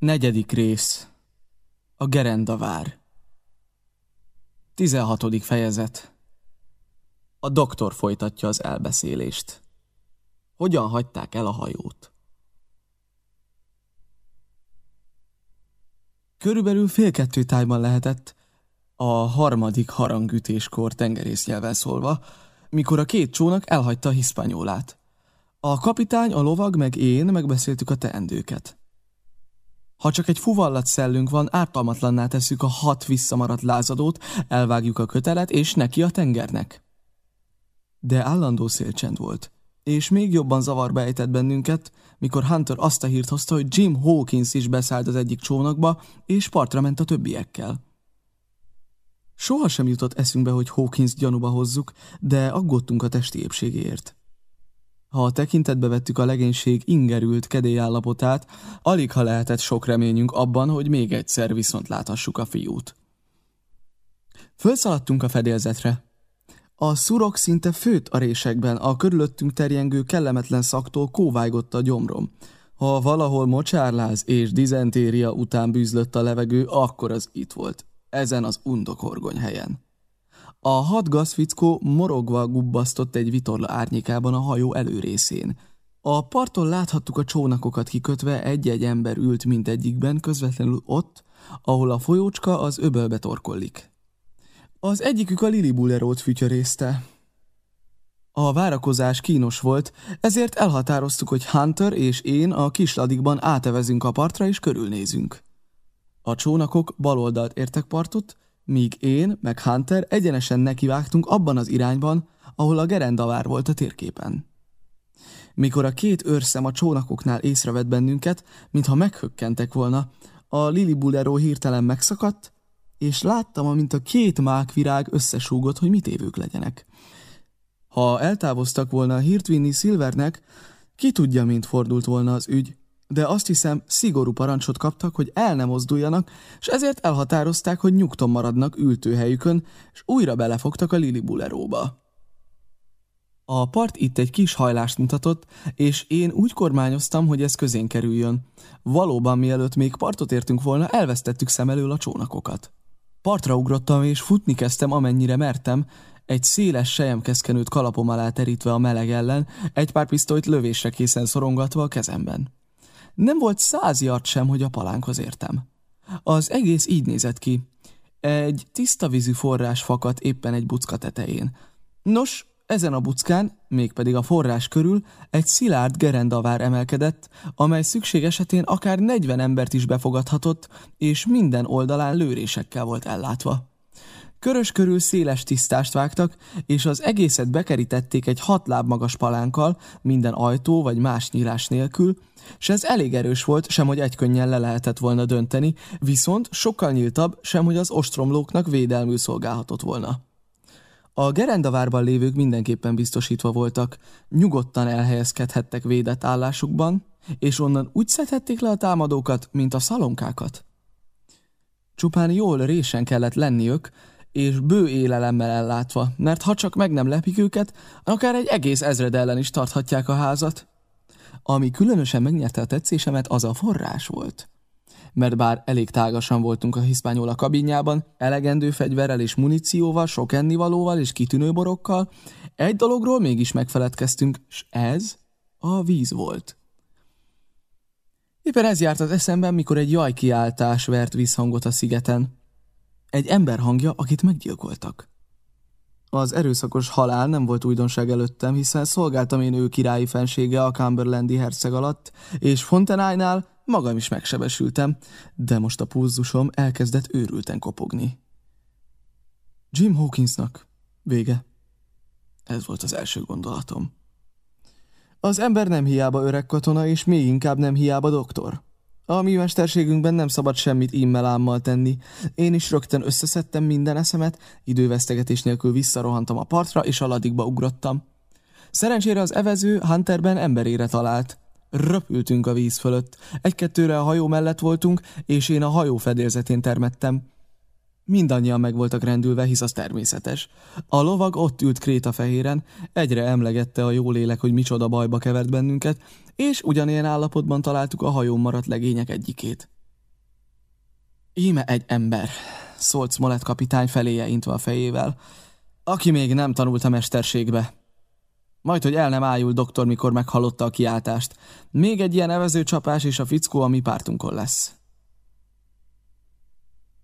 Negyedik rész A Gerendavár 16. fejezet A doktor folytatja az elbeszélést. Hogyan hagyták el a hajót? Körülbelül fél kettő tájban lehetett, a harmadik harangütéskor tengerésznyelven szólva, mikor a két csónak elhagyta a hiszpányólát. A kapitány, a lovag meg én megbeszéltük a teendőket. Ha csak egy fuvallat szellünk van, ártalmatlanná tesszük a hat visszamaradt lázadót, elvágjuk a kötelet, és neki a tengernek. De állandó szélcsend volt, és még jobban zavarba ejtett bennünket, mikor Hunter azt a hírt hozta, hogy Jim Hawkins is beszállt az egyik csónakba, és partra ment a többiekkel. Soha sem jutott eszünkbe, hogy Hawkins gyanúba hozzuk, de aggódtunk a testi épségéért. Ha a tekintetbe vettük a legénység ingerült kedélyállapotát, alig ha lehetett sok reményünk abban, hogy még egyszer viszont láthassuk a fiút. Fölszaladtunk a fedélzetre. A szurok szinte főt a résekben, a körülöttünk terjengő kellemetlen szaktól kóvájgott a gyomrom. Ha valahol mocsárláz és dizentéria után bűzlött a levegő, akkor az itt volt, ezen az undokorgony helyen. A hat gazfickó morogva gubbasztott egy vitorla árnyékában a hajó előrészén. A parton láthattuk a csónakokat kikötve, egy-egy ember ült mindegyikben, közvetlenül ott, ahol a folyócska az öbölbe torkollik. Az egyikük a Lili Bullerót fütyörészte. A várakozás kínos volt, ezért elhatároztuk, hogy Hunter és én a kisladikban átevezünk a partra és körülnézünk. A csónakok baloldalt értek partot, míg én, meg Hunter egyenesen nekivágtunk abban az irányban, ahol a gerendavár volt a térképen. Mikor a két őrszem a csónakoknál észrevett bennünket, mintha meghökkentek volna, a Lili Bulero hirtelen megszakadt, és láttam, amint a két mákvirág összesúgott, hogy mit évők legyenek. Ha eltávoztak volna a hírt vinni Silvernek, ki tudja, mint fordult volna az ügy, de azt hiszem szigorú parancsot kaptak, hogy el nem mozduljanak, és ezért elhatározták, hogy nyugton maradnak ültőhelyükön, és újra belefogtak a Lili Buleróba. A part itt egy kis hajlást mutatott, és én úgy kormányoztam, hogy ez közén kerüljön. Valóban mielőtt még partot értünk volna, elvesztettük szem elől a csónakokat. Partra ugrottam, és futni kezdtem, amennyire mertem, egy széles sejemkeszkenőt kalapom alá terítve a meleg ellen, egy pár pisztolyt lövésre készen szorongatva a kezemben. Nem volt száz yard sem, hogy a palánkhoz értem. Az egész így nézett ki. Egy tiszta vízű forrás fakadt éppen egy bucka tetején. Nos, ezen a buckán, mégpedig a forrás körül egy szilárd gerendavár emelkedett, amely szükség esetén akár 40 embert is befogadhatott, és minden oldalán lőrésekkel volt ellátva. Körös körül széles tisztást vágtak, és az egészet bekerítették egy hat láb magas palánkkal, minden ajtó vagy más nyílás nélkül, és ez elég erős volt, sem hogy egykönnyen le lehetett volna dönteni, viszont sokkal nyíltabb, sem hogy az ostromlóknak védelmű szolgálhatott volna. A gerendavárban lévők mindenképpen biztosítva voltak, nyugodtan elhelyezkedhettek védett állásukban, és onnan úgy szedhették le a támadókat, mint a szalonkákat. Csupán jól résen kellett lenniük, és bő élelemmel ellátva, mert ha csak meg nem lepik őket, akár egy egész ezred ellen is tarthatják a házat. Ami különösen megnyerte a tetszésemet, az a forrás volt. Mert bár elég tágasan voltunk a hiszpányola kabinjában, elegendő fegyverrel és munícióval, sok ennivalóval és kitűnő borokkal, egy dologról mégis megfeledkeztünk, és ez a víz volt. Éppen ez járt az eszemben, mikor egy jajkiáltás vert vízhangot a szigeten. Egy ember hangja, akit meggyilkoltak. Az erőszakos halál nem volt újdonság előttem, hiszen szolgáltam én ő királyi fensége a Cumberlandi herceg alatt, és Fontenájnál magam is megsebesültem, de most a pulzusom elkezdett őrülten kopogni. Jim Hawkinsnak. Vége. Ez volt az első gondolatom. Az ember nem hiába öreg katona, és még inkább nem hiába doktor. A mi mesterségünkben nem szabad semmit immelámmal tenni. Én is rögtön összeszedtem minden eszemet, idővesztegetés nélkül visszarohantam a partra, és a ladikba ugrottam. Szerencsére az evező Hunterben emberére talált. Röpültünk a víz fölött. Egy-kettőre a hajó mellett voltunk, és én a hajó fedélzetén termettem. Mindannyian meg voltak rendülve, hisz az természetes. A lovag ott ült krétafehéren, egyre emlegette a jó lélek, hogy micsoda bajba kevert bennünket, és ugyanilyen állapotban találtuk a hajón maradt legények egyikét. Íme egy ember, szólt Smollett kapitány feléje intve a fejével, aki még nem tanult a mesterségbe. Majd, hogy el nem ájul doktor, mikor meghallotta a kiáltást. Még egy ilyen evező csapás, és a fickó a mi pártunkon lesz.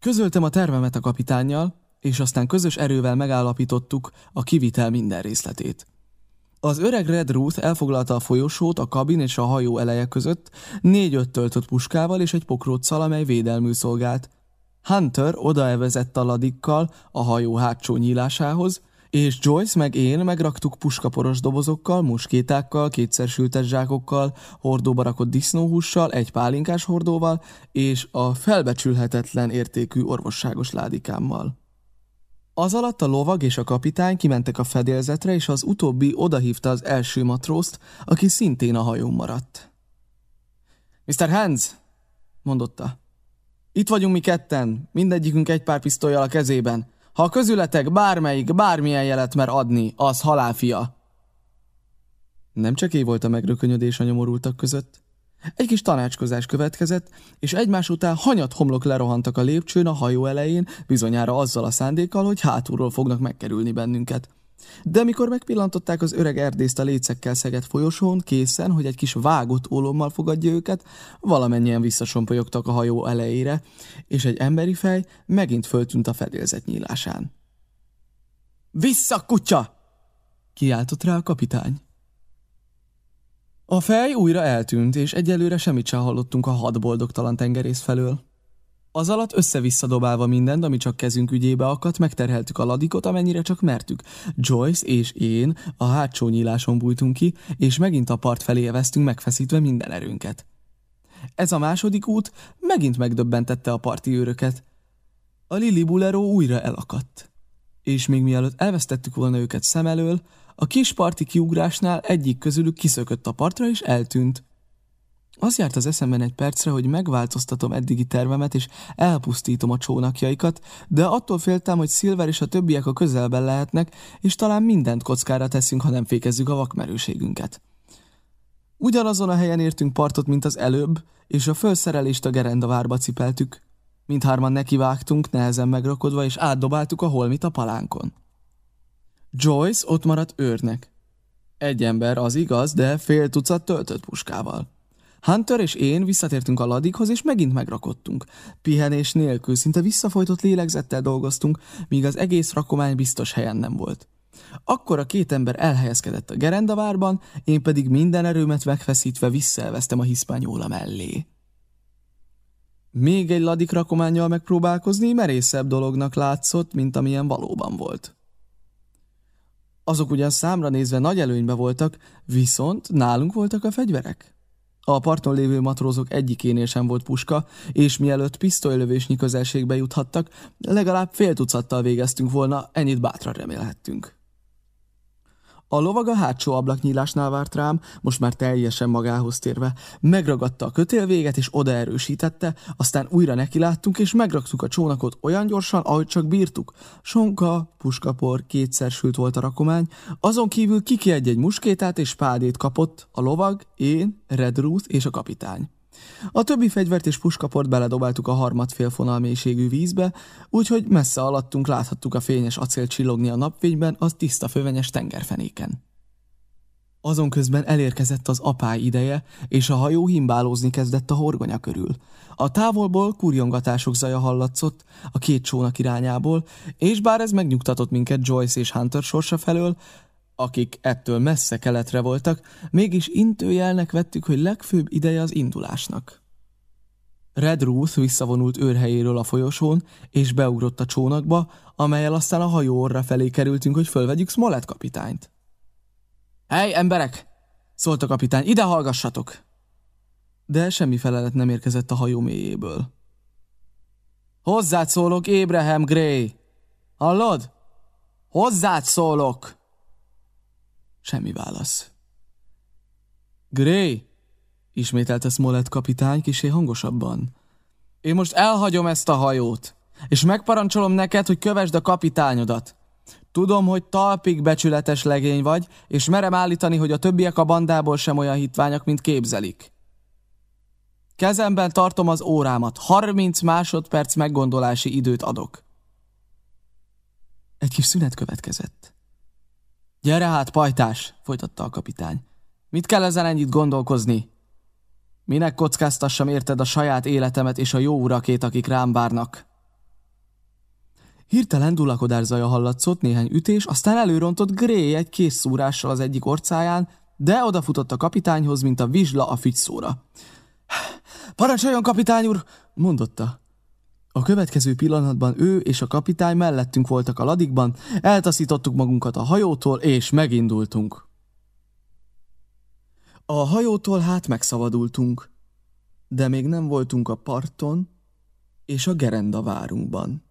Közöltem a tervemet a kapitánnyal, és aztán közös erővel megállapítottuk a kivitel minden részletét. Az öreg Red Ruth elfoglalta a folyosót a kabin és a hajó eleje között, négy-öt töltött puskával és egy pokróccal, amely védelmű szolgált. Hunter odaevezett a ladikkal a hajó hátsó nyílásához, és Joyce meg én megraktuk puskaporos dobozokkal, muskétákkal, kétszer sültes zsákokkal, hordóba rakott disznóhússal, egy pálinkás hordóval, és a felbecsülhetetlen értékű orvosságos ládikámmal. Az alatt a lovag és a kapitány kimentek a fedélzetre, és az utóbbi odahívta az első matrózt, aki szintén a hajón maradt. Mr. Hans, mondotta. Itt vagyunk mi ketten, mindegyikünk egy pár pisztolyjal a kezében. Ha közületek bármelyik, bármilyen jelet mer adni, az halálfia. Nem csak én volt a megrökönyödés a nyomorultak között. Egy kis tanácskozás következett, és egymás után hanyat homlok lerohantak a lépcsőn a hajó elején, bizonyára azzal a szándékkal, hogy hátulról fognak megkerülni bennünket. De mikor megpillantották az öreg erdészt a lécekkel szegett folyosón, készen, hogy egy kis vágott ólommal fogadja őket, valamennyien visszasompolyogtak a hajó elejére, és egy emberi fej megint föltűnt a fedélzet nyílásán. Vissza, kutya! kiáltott rá a kapitány. A fej újra eltűnt, és egyelőre semmit sem hallottunk a hat boldogtalan tengerész felől. Az alatt össze-vissza dobálva mindent, ami csak kezünk ügyébe akadt, megterheltük a ladikot, amennyire csak mertük. Joyce és én a hátsó nyíláson bújtunk ki, és megint a part felé eveztünk megfeszítve minden erőnket. Ez a második út megint megdöbbentette a parti őröket. A Lili Bulero újra elakadt. És még mielőtt elvesztettük volna őket szem elől, a kis parti kiugrásnál egyik közülük kiszökött a partra és eltűnt. Az járt az eszemben egy percre, hogy megváltoztatom eddigi tervemet, és elpusztítom a csónakjaikat, de attól féltem, hogy Silver és a többiek a közelben lehetnek, és talán mindent kockára teszünk, ha nem fékezzük a vakmerőségünket. Ugyanazon a helyen értünk partot, mint az előbb, és a felszerelést a gerendavárba cipeltük. Mindhárman nekivágtunk, nehezen megrakodva, és átdobáltuk a holmit a palánkon. Joyce ott maradt őrnek. Egy ember, az igaz, de fél tucat töltött puskával. Hunter és én visszatértünk a ladikhoz, és megint megrakodtunk. Pihenés nélkül, szinte visszafolytott lélegzettel dolgoztunk, míg az egész rakomány biztos helyen nem volt. Akkor a két ember elhelyezkedett a gerendavárban, én pedig minden erőmet megfeszítve visszaelveztem a hiszpányóla mellé. Még egy ladik rakományjal megpróbálkozni merészebb dolognak látszott, mint amilyen valóban volt. Azok ugyan számra nézve nagy előnybe voltak, viszont nálunk voltak a fegyverek. A parton lévő matrózok egyikénél sem volt puska, és mielőtt pisztolylövésnyi közelségbe juthattak, legalább fél tucattal végeztünk volna, ennyit bátran remélhettünk. A lovag a hátsó ablaknyílásnál várt rám, most már teljesen magához térve. Megragadta a kötélvéget és odaerősítette, aztán újra nekiláttunk és megraktuk a csónakot olyan gyorsan, ahogy csak bírtuk. Sonka, puskapor, kétszer sült volt a rakomány, azon kívül kiki egy-egy muskétát és pádét kapott, a lovag, én, Red Ruth és a kapitány. A többi fegyvert és puskaport beledobáltuk a harmad félfonal mélységű vízbe, úgyhogy messze alattunk láthattuk a fényes acél csillogni a napfényben az tiszta fővenyes tengerfenéken. Azon közben elérkezett az apály ideje, és a hajó himbálózni kezdett a horgonya körül. A távolból kurjongatások zaja hallatszott a két csónak irányából, és bár ez megnyugtatott minket Joyce és Hunter sorsa felől, akik ettől messze keletre voltak, mégis intőjelnek vettük, hogy legfőbb ideje az indulásnak. Red Ruth visszavonult őrhelyéről a folyosón, és beugrott a csónakba, amelyel aztán a hajó orra felé kerültünk, hogy fölvegyük Smollett kapitányt. Hely, emberek! szólt a kapitány, ide hallgassatok! De semmi felelet nem érkezett a hajó mélyéből. Hozzád szólok, Abraham Gray! Hallod? Hozzád szólok! Semmi válasz. Gray, ismételte Smollett kapitány kisé hangosabban. Én most elhagyom ezt a hajót, és megparancsolom neked, hogy kövesd a kapitányodat. Tudom, hogy talpig becsületes legény vagy, és merem állítani, hogy a többiek a bandából sem olyan hitványak, mint képzelik. Kezemben tartom az órámat. 30 másodperc meggondolási időt adok. Egy kis szünet következett. Gyere hát, pajtás, folytatta a kapitány. Mit kell ezen ennyit gondolkozni? Minek kockáztassam érted a saját életemet és a jó urakét, akik rám várnak? Hirtelen dulakodás zaja hallatszott, néhány ütés, aztán előrontott Gray egy kész szúrással az egyik orcáján, de odafutott a kapitányhoz, mint a vizsla a fügyszóra. Parancsoljon, kapitány úr! mondotta. A következő pillanatban ő és a kapitány mellettünk voltak a ladikban, eltaszítottuk magunkat a hajótól, és megindultunk. A hajótól hát megszabadultunk, de még nem voltunk a parton és a gerenda várunkban.